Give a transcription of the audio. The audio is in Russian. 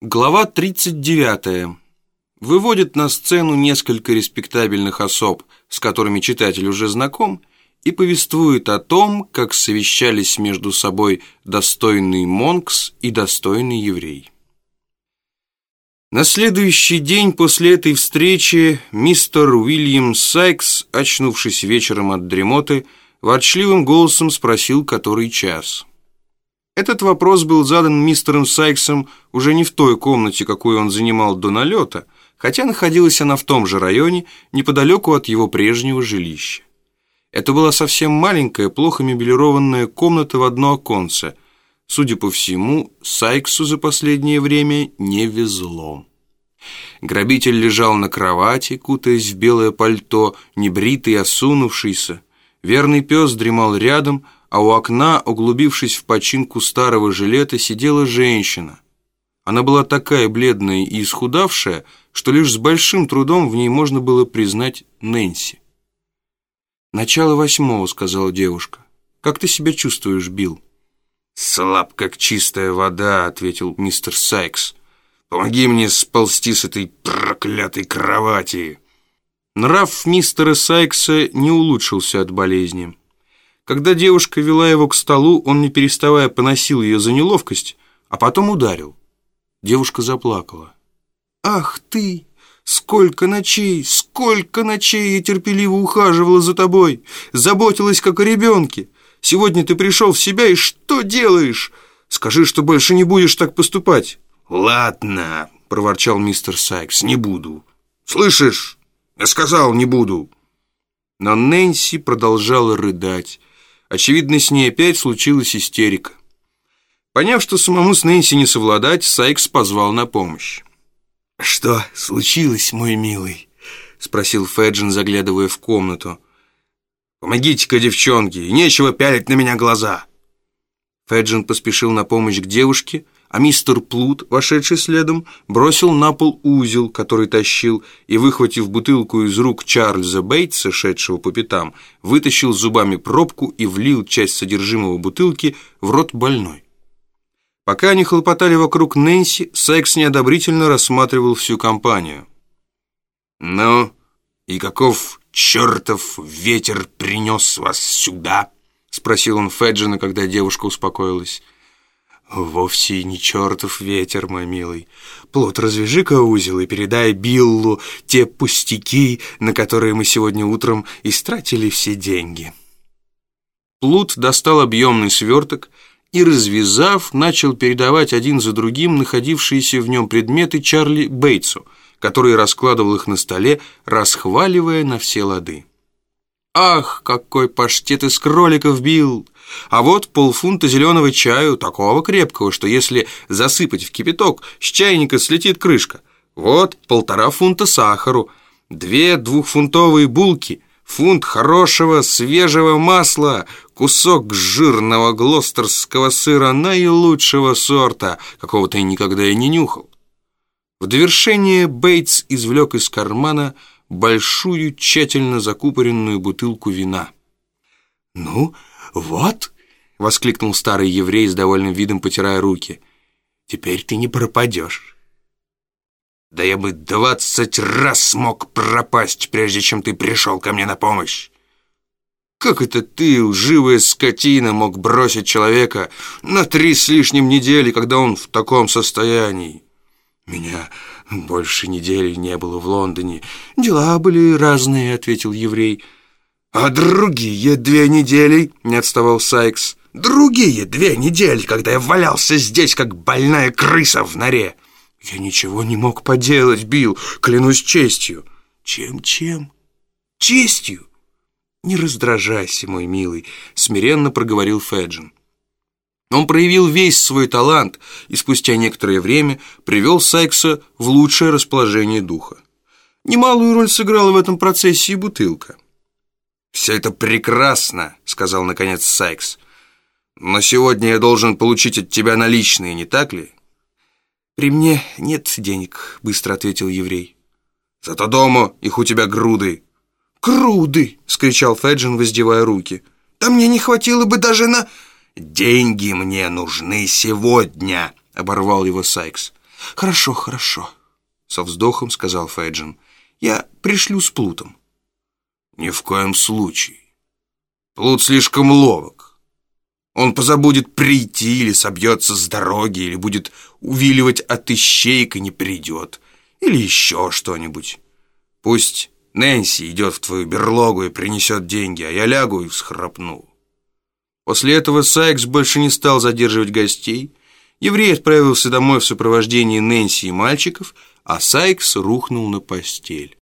Глава 39. Выводит на сцену несколько респектабельных особ, с которыми читатель уже знаком, и повествует о том, как совещались между собой достойный Монкс и достойный еврей. На следующий день после этой встречи мистер Уильям Сайкс, очнувшись вечером от дремоты, ворчливым голосом спросил, который час – этот вопрос был задан мистером Сайксом уже не в той комнате, какую он занимал до налета, хотя находилась она в том же районе, неподалеку от его прежнего жилища. Это была совсем маленькая, плохо мебелированная комната в одно оконце. Судя по всему, Сайксу за последнее время не везло. Грабитель лежал на кровати, кутаясь в белое пальто, небритый осунувшийся. Верный пес дремал рядом, а у окна, углубившись в починку старого жилета, сидела женщина. Она была такая бледная и исхудавшая, что лишь с большим трудом в ней можно было признать Нэнси. «Начало восьмого», — сказала девушка. «Как ты себя чувствуешь, Билл?» «Слаб, как чистая вода», — ответил мистер Сайкс. «Помоги мне сползти с этой проклятой кровати». Нрав мистера Сайкса не улучшился от болезни. Когда девушка вела его к столу, он, не переставая, поносил ее за неловкость, а потом ударил. Девушка заплакала. «Ах ты! Сколько ночей, сколько ночей я терпеливо ухаживала за тобой, заботилась, как о ребенке. Сегодня ты пришел в себя, и что делаешь? Скажи, что больше не будешь так поступать». «Ладно», — проворчал мистер Сайкс, — «не буду». «Слышишь? Я сказал, не буду». Но Нэнси продолжала рыдать. Очевидно, с ней опять случилась истерика. Поняв, что самому с Нэнси не совладать, Сайкс позвал на помощь. «Что случилось, мой милый?» — спросил Феджин, заглядывая в комнату. «Помогите-ка, девчонки, нечего пялить на меня глаза!» Феджин поспешил на помощь к девушке, а мистер Плут, вошедший следом, бросил на пол узел, который тащил, и, выхватив бутылку из рук Чарльза Бейтса, шедшего по пятам, вытащил зубами пробку и влил часть содержимого бутылки в рот больной. Пока они хлопотали вокруг Нэнси, Сайкс неодобрительно рассматривал всю компанию. «Ну, и каков чертов ветер принес вас сюда?» — спросил он Феджина, когда девушка успокоилась. «Вовсе не чертов ветер, мой милый. Плот, развяжи-ка узел и передай Биллу те пустяки, на которые мы сегодня утром истратили все деньги». Плут достал объемный сверток и, развязав, начал передавать один за другим находившиеся в нем предметы Чарли Бейтсу, который раскладывал их на столе, расхваливая на все лады. «Ах, какой паштет из кроликов, Билл! А вот полфунта зеленого чаю, такого крепкого, что если засыпать в кипяток, с чайника слетит крышка. Вот полтора фунта сахару, две двухфунтовые булки, фунт хорошего свежего масла, кусок жирного глостерского сыра наилучшего сорта, какого ты никогда и не нюхал. В довершение Бейтс извлек из кармана большую тщательно закупоренную бутылку вина. «Ну, вот!» — воскликнул старый еврей с довольным видом, потирая руки. «Теперь ты не пропадешь». «Да я бы двадцать раз смог пропасть, прежде чем ты пришел ко мне на помощь!» «Как это ты, лживая скотина, мог бросить человека на три с лишним недели, когда он в таком состоянии?» «Меня больше недели не было в Лондоне. Дела были разные», — ответил еврей. «А другие две недели?» — не отставал Сайкс. «Другие две недели, когда я валялся здесь, как больная крыса в норе». «Я ничего не мог поделать, Билл, клянусь честью». «Чем-чем? Честью?» «Не раздражайся, мой милый», — смиренно проговорил Феджин. Он проявил весь свой талант и спустя некоторое время привел Сайкса в лучшее расположение духа. Немалую роль сыграла в этом процессе и бутылка. «Все это прекрасно», — сказал наконец Сайкс. «Но сегодня я должен получить от тебя наличные, не так ли?» «При мне нет денег», — быстро ответил еврей. «Зато дома их у тебя груды». «Груды!» — скричал Феджин, воздевая руки. «Да мне не хватило бы даже на...» «Деньги мне нужны сегодня», — оборвал его Сайкс. «Хорошо, хорошо», — со вздохом сказал Фейджин. «Я пришлю с Плутом». «Ни в коем случае. Плут слишком ловок. Он позабудет прийти или собьется с дороги, или будет увиливать от ищеек и не придет, или еще что-нибудь. Пусть Нэнси идет в твою берлогу и принесет деньги, а я лягу и всхрапну». После этого Сайкс больше не стал задерживать гостей. Еврей отправился домой в сопровождении Нэнси и мальчиков, а Сайкс рухнул на постель.